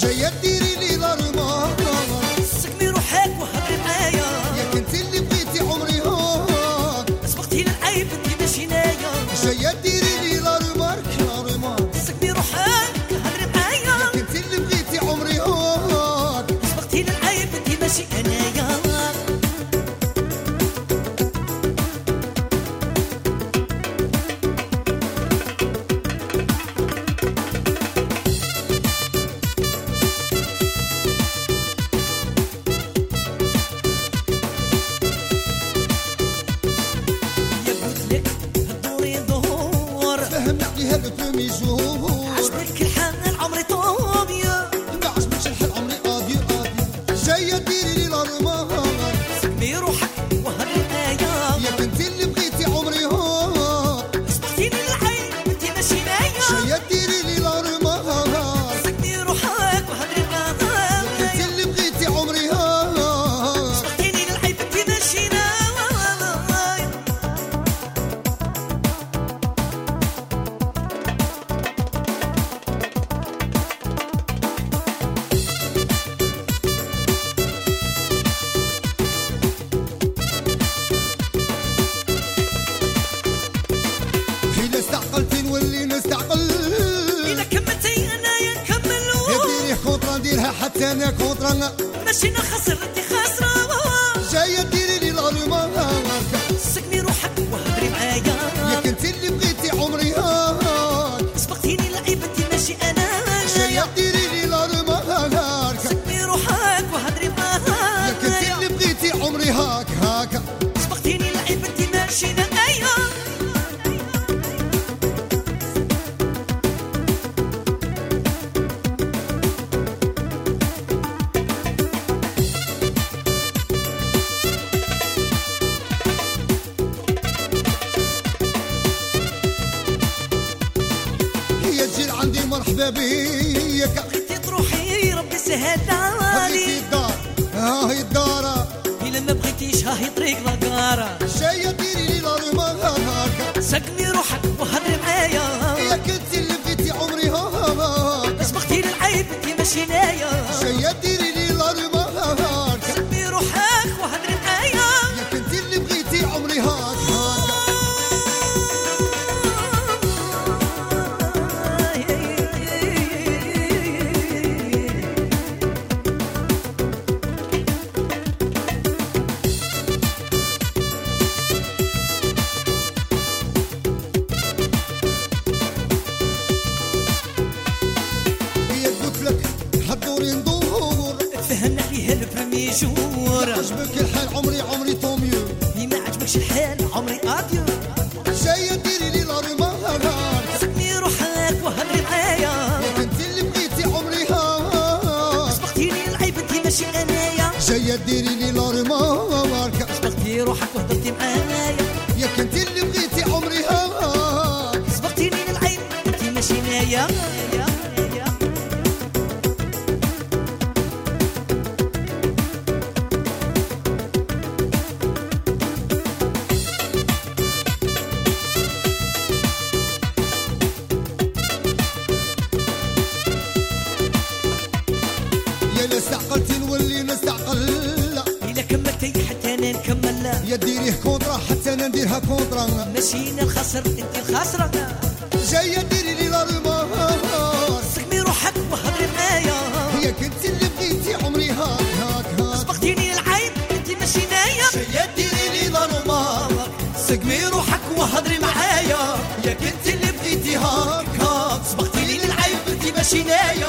Że je diri عليها البرومي نديرها حتى أنا كونطرا ماشي أنا خسر عندي مرحبا بيك بغيتي تروحي ربي سهل بغيتي علي الدار ها هي الدار إلا ما بغيتيش هاهي طريق لاكارة جاية ديري لي الارمار هاك سكني روحك وهضري معايا. يا كنت اللي بغيتي عمري هاك سبقتيني للعيب أنت ماشي نايا. جاية حضوري ندور. فهمنا عليها البرمي جور عجبك الحال؟ عمري عمري طوميو لي ما عجبكش الحال عمري اديو جاية ديري لي الارمار سكني روحك وهضري معايا كنت اللي بغيتي عمري هاك. سبقتيني العيب انت ماشي أنايا. جاية ديري لي الارمار سبقتي روحك وهضرتي معايا. كملتي حتى أنا نكمل يا ديريها contre حتى أنا نديرها contre ماشي أنا الخاسر أنت الخاسرة جاية ديري لي les remarques سقمي روحك وهضري معايا هي كنت اللي بغيتي عمري هاك هاك هاك. سبقتيني للعيب أنت ماشي نايا جاية ديري لي les remarques سقمي روحك وهضري معايا يا كنت اللي بغيتي هاك هاك. سبقتيني للعيب أنت ماشي نايا